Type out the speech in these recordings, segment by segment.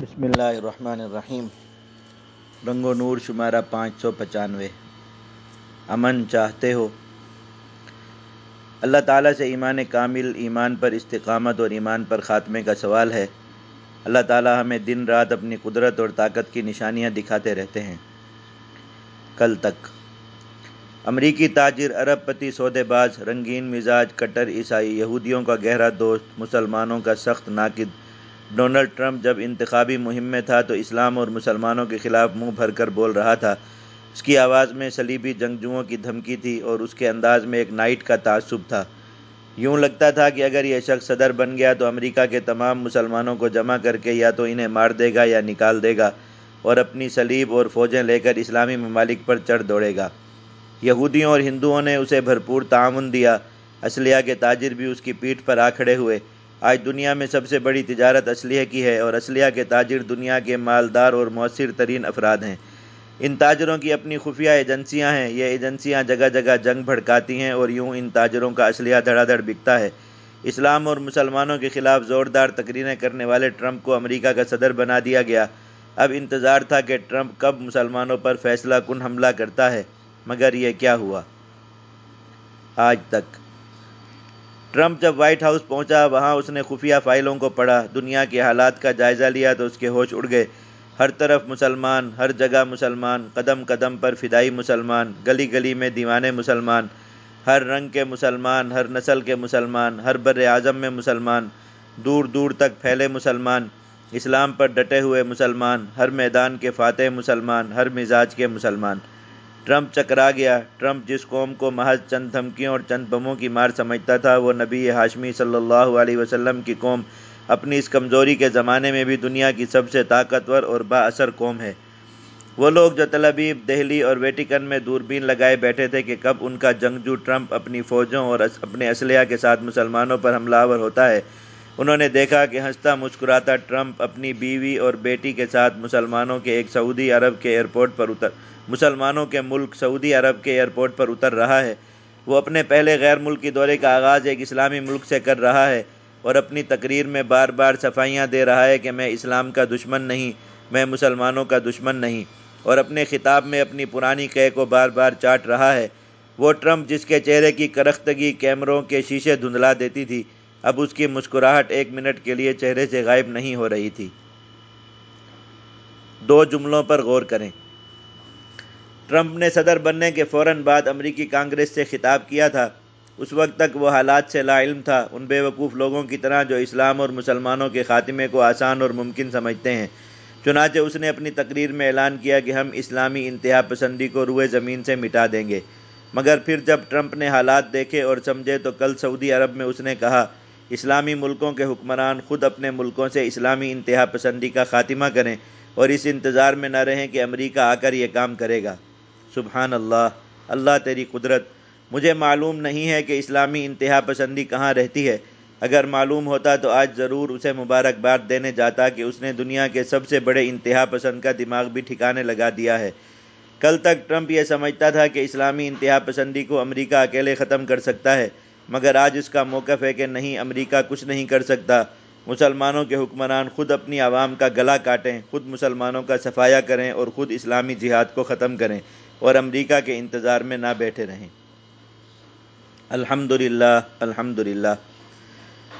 بسم اللہ الرحمن الرحیم۔ رنگ و نور شمارہ پانچ سو پچانوے۔ امن چاہتے ہو۔ اللہ تعالیٰ سے ایمان کامل، ایمان پر استقامت اور ایمان پر خاتمے کا سوال ہے۔ اللہ تعالیٰ ہمیں دن رات اپنی قدرت اور طاقت کی نشانیاں دکھاتے رہتے ہیں۔ کل تک۔ امریکی تاجر، عرب پتی، سودے باز، رنگین مزاج، کٹر، عیسائی، یہودیوں کا گہرا دوست، مسلمانوں کا سخت ناقد ڈونلڈ ٹرمپ جب انتخابی مہم میں تھا تو اسلام اور مسلمانوں کے خلاف منہ بھر کر بول رہا تھا۔ اس کی آواز میں صلیبی جنگجوؤں کی دھمکی تھی اور اس کے انداز میں ایک نائٹ کا تعصب تھا۔ یوں لگتا تھا کہ اگر یہ شخص صدر بن گیا تو امریکہ کے تمام مسلمانوں کو جمع کر کے یا تو انہیں مار دے گا یا نکال دے گا اور اپنی سلیب اور فوجیں لے کر اسلامی ممالک پر چڑھ دوڑے گا۔ یہودیوں اور ہندوؤں نے اسے بھرپور تعاون دیا۔ اسلحہ کے تاجر بھی اس کی پیٹھ پر آ کھڑے ہوئے۔ آج دنیا میں سب سے بڑی تجارت اسلحے کی ہے اور اسلحہ کے تاجر دنیا کے مالدار اور مؤثر ترین افراد ہیں۔ ان تاجروں کی اپنی خفیہ ایجنسیاں ہیں۔ یہ ایجنسیاں جگہ جگہ جنگ بھڑکاتی ہیں اور یوں ان تاجروں کا اسلحہ دھڑا دھڑ بکتا ہے۔ اسلام اور مسلمانوں کے خلاف زوردار تقریریں کرنے والے ٹرمپ کو امریکہ کا صدر بنا دیا گیا۔ اب انتظار تھا کہ ٹرمپ کب مسلمانوں پر فیصلہ کن حملہ کرتا ہے، مگر یہ کیا ہوا؟ آج تک۔ ٹرمپ جب وائٹ ہاؤس پہنچا، وہاں اس نے خفیہ فائلوں کو پڑھا۔ دنیا کے حالات کا جائزہ لیا تو اس کے ہوش اڑ گئے۔ ہر طرف مسلمان، ہر جگہ مسلمان، قدم قدم پر فدائی مسلمان، گلی گلی میں دیوانے مسلمان، ہر رنگ کے مسلمان، ہر نسل کے مسلمان، ہر بر اعظم میں مسلمان، دور دور تک پھیلے مسلمان، اسلام پر ڈٹے ہوئے مسلمان، ہر میدان کے فاتح مسلمان، ہر مزاج کے مسلمان۔ ٹرمپ چکرا گیا۔ ٹرمپ جس قوم کو محض چند دھمکیوں اور چند بموں کی مار سمجھتا تھا، وہ نبی ہاشمی صلی اللہ علیہ وسلم کی قوم اپنی اس کمزوری کے زمانے میں بھی دنیا کی سب سے طاقتور اور با اثر قوم ہے۔ وہ لوگ جو تلابیب دہلی اور ویٹیکن میں دوربین لگائے بیٹھے تھے کہ کب ان کا جنگجو ٹرمپ اپنی فوجوں اور اپنے اسلحہ کے ساتھ مسلمانوں پر حملہ آور ہوتا ہے انہوں نے دیکھا کہ ہنستا مسکراتا ٹرمپ اپنی بیوی اور بیٹی کے ساتھ مسلمانوں کے ایک سعودی عرب کے ایئرپورٹ پر اتر مسلمانوں کے ملک سعودی عرب کے ایئرپورٹ پر اتر رہا ہے۔ وہ اپنے پہلے غیر ملکی دورے کا آغاز ایک اسلامی ملک سے کر رہا ہے اور اپنی تقریر میں بار بار صفائیاں دے رہا ہے کہ میں اسلام کا دشمن نہیں، میں مسلمانوں کا دشمن نہیں۔ اور اپنے خطاب میں اپنی پرانی قے کو بار بار چاٹ رہا ہے۔ وہ ٹرمپ جس کے چہرے کی کرختگی کیمروں کے شیشے دھندلا دیتی تھی اب اس کی مسکراہٹ ایک منٹ کے لیے چہرے سے غائب نہیں ہو رہی تھی۔ دو جملوں پر غور کریں۔ ٹرمپ نے صدر بننے کے فوراً بعد امریکی کانگریس سے خطاب کیا تھا۔ اس وقت تک وہ حالات سے لا علم تھا۔ ان بے وقوف لوگوں کی طرح جو اسلام اور مسلمانوں کے خاتمے کو آسان اور ممکن سمجھتے ہیں۔ چنانچہ اس نے اپنی تقریر میں اعلان کیا کہ ہم اسلامی انتہا پسندی کو روئے زمین سے مٹا دیں گے۔ مگر پھر جب ٹرمپ نے حالات دیکھے اور سمجھے تو کل سعودی عرب میں اس نے کہا اسلامی ملکوں کے حکمران خود اپنے ملکوں سے اسلامی انتہا پسندی کا خاتمہ کریں اور اس انتظار میں نہ رہیں کہ امریکہ آ کر یہ کام کرے گا۔ سبحان اللہ اللہ تیری قدرت۔ مجھے معلوم نہیں ہے کہ اسلامی انتہا پسندی کہاں رہتی ہے۔ اگر معلوم ہوتا تو آج ضرور اسے مبارکباد دینے جاتا کہ اس نے دنیا کے سب سے بڑے انتہا پسند کا دماغ بھی ٹھکانے لگا دیا ہے۔ کل تک ٹرمپ یہ سمجھتا تھا کہ اسلامی انتہا پسندی کو امریکہ اکیلے ختم کر سکتا ہے۔ مگر آج اس کا موقف ہے کہ نہیں، امریکہ کچھ نہیں کر سکتا۔ مسلمانوں کے حکمران خود اپنی عوام کا گلا کاٹیں، خود مسلمانوں کا صفایا کریں اور خود اسلامی جہاد کو ختم کریں اور امریکہ کے انتظار میں نہ بیٹھے رہیں۔ الحمد للہ الحمد للہ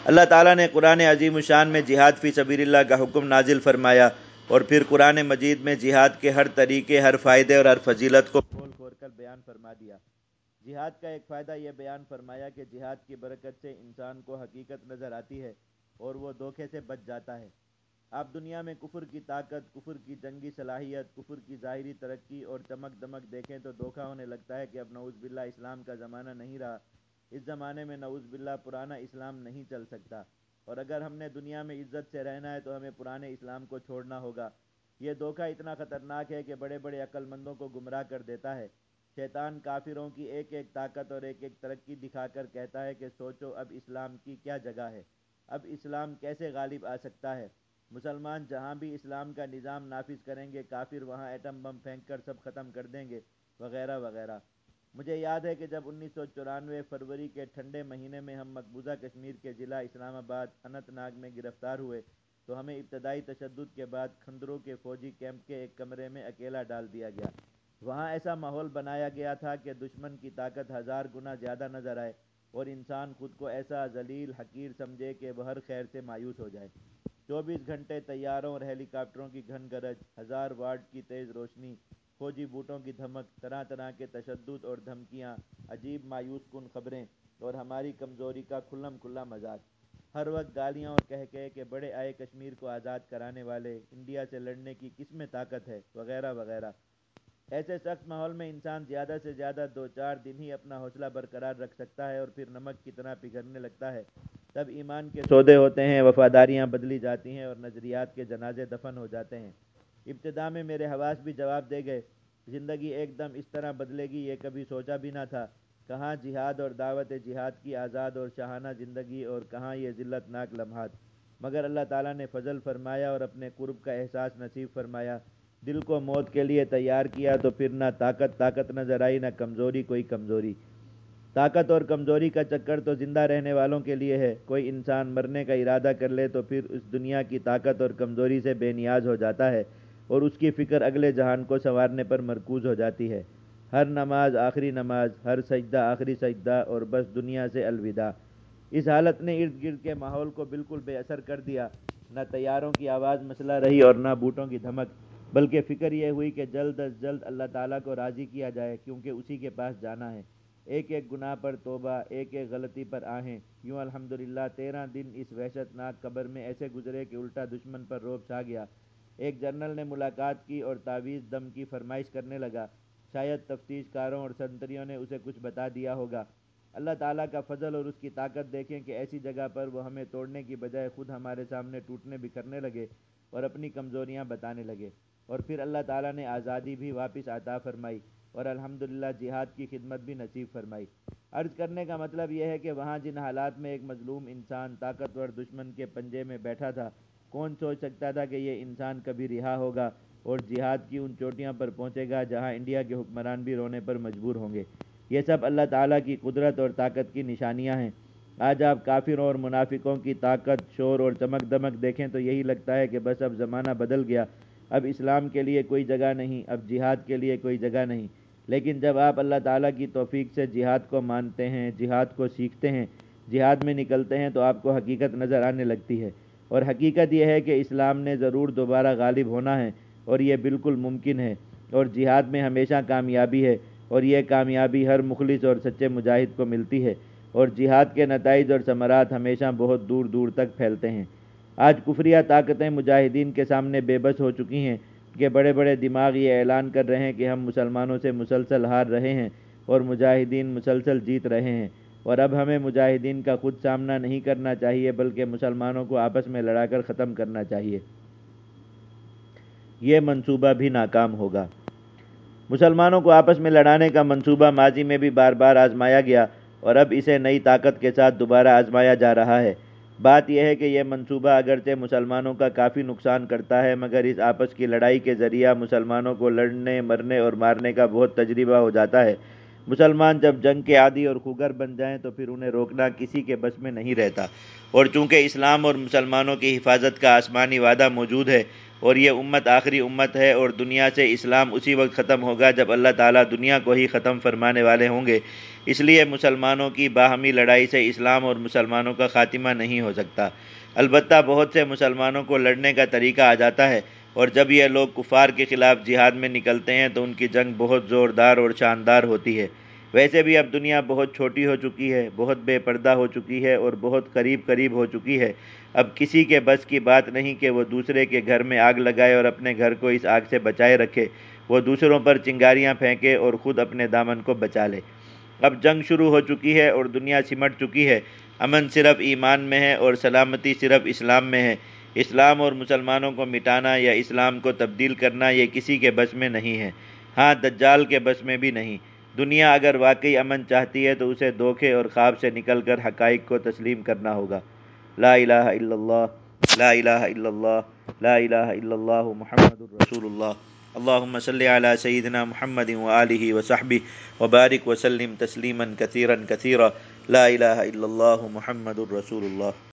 اللہ تعالیٰ نے قرآن عظیم الشان میں جہاد فی سبیر اللہ کا حکم نازل فرمایا اور پھر قرآن مجید میں جہاد کے ہر طریقے، ہر فائدے اور ہر فضیلت کو کھول کھول کر بیان فرما دیا۔ جہاد کا ایک فائدہ یہ بیان فرمایا کہ جہاد کی برکت سے انسان کو حقیقت نظر آتی ہے اور وہ دھوکے سے بچ جاتا ہے۔ آپ دنیا میں کفر کی طاقت، کفر کی جنگی صلاحیت، کفر کی ظاہری ترقی اور چمک دمک دیکھیں تو دھوکہ ہونے لگتا ہے کہ اب نعوذ باللہ اسلام کا زمانہ نہیں رہا۔ اس زمانے میں نعوذ باللہ پرانا اسلام نہیں چل سکتا۔ اور اگر ہم نے دنیا میں عزت سے رہنا ہے تو ہمیں پرانے اسلام کو چھوڑنا ہوگا۔ یہ دھوکہ اتنا خطرناک ہے کہ بڑے بڑے عقل مندوں کو گمراہ کر دیتا ہے۔ شیطان کافروں کی ایک ایک طاقت اور ایک ایک ترقی دکھا کر کہتا ہے کہ سوچو اب اسلام کی کیا جگہ ہے۔ اب اسلام کیسے غالب آ سکتا ہے؟ مسلمان جہاں بھی اسلام کا نظام نافذ کریں گے، کافر وہاں ایٹم بم پھینک کر سب ختم کر دیں گے، وغیرہ وغیرہ۔ مجھے یاد ہے کہ جب انیس سو چورانوے فروری کے ٹھنڈے مہینے میں ہم مقبوضہ کشمیر کے ضلع اسلام آباد انت ناگ میں گرفتار ہوئے، تو ہمیں ابتدائی تشدد کے بعد کھندروں کے فوجی کیمپ کے ایک کمرے میں اکیلا ڈال دیا گیا۔ وہاں ایسا ماحول بنایا گیا تھا کہ دشمن کی طاقت ہزار گنا زیادہ نظر آئے اور انسان خود کو ایسا ذلیل حقیر سمجھے کہ وہ ہر خیر سے مایوس ہو جائے۔ چوبیس گھنٹے طیاروں اور ہیلی کاپٹروں کی گھن گرج، ہزار واٹ کی تیز روشنی فوجی بوٹوں کی دھمک، طرح طرح کے تشدد اور دھمکیاں، عجیب مایوس کن خبریں اور ہماری کمزوری کا کھلم کھلا مذاق۔ ہر وقت گالیاں اور کہہ کہہ کہ بڑے آئے کشمیر کو آزاد کرانے والے، انڈیا سے لڑنے کی کس میں طاقت ہے، وغیرہ وغیرہ۔ ایسے سخت ماحول میں انسان زیادہ سے زیادہ دو چار دن ہی اپنا حوصلہ برقرار رکھ سکتا ہے اور پھر نمک کی طرح پگھلنے لگتا ہے۔ تب ایمان کے سودے ہوتے ہیں، وفاداریاں بدلی جاتی ہیں اور نظریات کے جنازے دفن ہو جاتے ہیں۔ ابتدا میں میرے حواس بھی جواب دے گئے۔ زندگی ایک دم اس طرح بدلے گی، یہ کبھی سوچا بھی نہ تھا۔ کہاں جہاد اور دعوت جہاد کی آزاد اور شاہانہ زندگی اور کہاں یہ ذلت ناک لمحات۔ مگر اللہ تعالیٰ نے فضل فرمایا اور اپنے قرب کا احساس نصیب فرمایا۔ دل کو موت کے لیے تیار کیا تو پھر نہ طاقت طاقت نظر آئی نہ کمزوری، کوئی کمزوری۔ طاقت اور کمزوری کا چکر تو زندہ رہنے والوں کے لیے ہے۔ کوئی انسان مرنے کا ارادہ کر لے تو پھر اس دنیا کی طاقت اور کمزوری سے بے نیاز ہو جاتا ہے اور اس کی فکر اگلے جہان کو سنوارنے پر مرکوز ہو جاتی ہے۔ ہر نماز آخری نماز، ہر سجدہ آخری سجدہ اور بس دنیا سے الوداع۔ اس حالت نے ارد گرد کے ماحول کو بالکل بے اثر کر دیا۔ نہ تیاروں کی آواز مسئلہ رہی اور نہ بوٹوں کی دھمک۔ بلکہ فکر یہ ہوئی کہ جلد از جلد اللہ تعالیٰ کو راضی کیا جائے کیونکہ اسی کے پاس جانا ہے۔ ایک ایک گناہ پر توبہ، ایک ایک غلطی پر آہیں۔ یوں الحمدللہ تیرہ دن اس وحشت ناک قبر میں ایسے گزرے کہ الٹا دشمن پر روب چھا گیا۔ ایک جنرل نے ملاقات کی اور تعویذ دم کی فرمائش کرنے لگا۔ شاید تفتیش کاروں اور سنتریوں نے اسے کچھ بتا دیا ہوگا۔ اللہ تعالیٰ کا فضل اور اس کی طاقت دیکھیں کہ ایسی جگہ پر وہ ہمیں توڑنے کی بجائے خود ہمارے سامنے ٹوٹنے بکھرنے لگے اور اپنی کمزوریاں بتانے لگے۔ اور پھر اللہ تعالیٰ نے آزادی بھی واپس عطا فرمائی اور الحمدللہ جہاد کی خدمت بھی نصیب فرمائی۔ عرض کرنے کا مطلب یہ ہے کہ وہاں جن حالات میں ایک مظلوم انسان طاقتور دشمن کے پنجے میں بیٹھا تھا، کون سوچ سکتا تھا کہ یہ انسان کبھی رہا ہوگا اور جہاد کی ان چوٹیاں پر پہنچے گا جہاں انڈیا کے حکمران بھی رونے پر مجبور ہوں گے۔ یہ سب اللہ تعالیٰ کی قدرت اور طاقت کی نشانیاں ہیں۔ آج آپ کافروں اور منافقوں کی طاقت، شور اور چمک دمک دیکھیں تو یہی لگتا ہے کہ بس اب زمانہ بدل گیا۔ اب اسلام کے لیے کوئی جگہ نہیں، اب جہاد کے لیے کوئی جگہ نہیں۔ لیکن جب آپ اللہ تعالیٰ کی توفیق سے جہاد کو مانتے ہیں، جہاد کو سیکھتے ہیں، جہاد میں نکلتے ہیں، تو آپ کو حقیقت نظر آنے لگتی ہے۔ اور حقیقت یہ ہے کہ اسلام نے ضرور دوبارہ غالب ہونا ہے اور یہ بالکل ممکن ہے۔ اور جہاد میں ہمیشہ کامیابی ہے اور یہ کامیابی ہر مخلص اور سچے مجاہد کو ملتی ہے۔ اور جہاد کے نتائج اور ثمرات ہمیشہ بہت دور دور تک پھیلتے ہیں۔ آج کفریہ طاقتیں مجاہدین کے سامنے بے بس ہو چکی ہیں کہ بڑے بڑے دماغ یہ اعلان کر رہے ہیں کہ ہم مسلمانوں سے مسلسل ہار رہے ہیں اور مجاہدین مسلسل جیت رہے ہیں اور اب ہمیں مجاہدین کا خود سامنا نہیں کرنا چاہیے بلکہ مسلمانوں کو آپس میں لڑا کر ختم کرنا چاہیے۔ یہ منصوبہ بھی ناکام ہوگا۔ مسلمانوں کو آپس میں لڑانے کا منصوبہ ماضی میں بھی بار بار آزمایا گیا اور اب اسے نئی طاقت کے ساتھ دوبارہ آزمایا جا رہا ہے۔ بات یہ ہے کہ یہ منصوبہ اگرچہ مسلمانوں کا کافی نقصان کرتا ہے، مگر اس آپس کی لڑائی کے ذریعہ مسلمانوں کو لڑنے، مرنے اور مارنے کا بہت تجربہ ہو جاتا ہے۔ مسلمان جب جنگ کے عادی اور خوگر بن جائیں تو پھر انہیں روکنا کسی کے بس میں نہیں رہتا۔ اور چونکہ اسلام اور مسلمانوں کی حفاظت کا آسمانی وعدہ موجود ہے اور یہ امت آخری امت ہے اور دنیا سے اسلام اسی وقت ختم ہوگا جب اللہ تعالیٰ دنیا کو ہی ختم فرمانے والے ہوں گے۔ اس لیے مسلمانوں کی باہمی لڑائی سے اسلام اور مسلمانوں کا خاتمہ نہیں ہو سکتا۔ البتہ بہت سے مسلمانوں کو لڑنے کا طریقہ آ جاتا ہے اور جب یہ لوگ کفار کے خلاف جہاد میں نکلتے ہیں تو ان کی جنگ بہت زوردار اور شاندار ہوتی ہے۔ ویسے بھی اب دنیا بہت چھوٹی ہو چکی ہے، بہت بے پردہ ہو چکی ہے اور بہت قریب قریب ہو چکی ہے۔ اب کسی کے بس کی بات نہیں کہ وہ دوسرے کے گھر میں آگ لگائے اور اپنے گھر کو اس آگ سے بچائے رکھے۔ وہ دوسروں پر چنگاریاں پھینکے اور خود اپنے دامن کو بچا لے۔ اب جنگ شروع ہو چکی ہے اور دنیا سمٹ چکی ہے۔ امن صرف ایمان میں ہے اور سلامتی صرف اسلام میں ہے۔ اسلام اور مسلمانوں کو مٹانا یا اسلام کو تبدیل کرنا یہ کسی کے بس میں نہیں ہے۔ ہاں دجال کے بس میں بھی نہیں۔ دنیا اگر واقعی امن چاہتی ہے تو اسے دھوکے اور خواب سے نکل کر حقائق کو تسلیم کرنا ہوگا۔ لا الہ الا اللہ، لا الہ الا اللہ، لا الہ الا اللہ محمد الرسول اللہ اللهم صل على سيدنا محمد وآله وصحبه وبارك وسلم تسليما كثيرا كثيرا لا إله إلا الله محمد رسول الله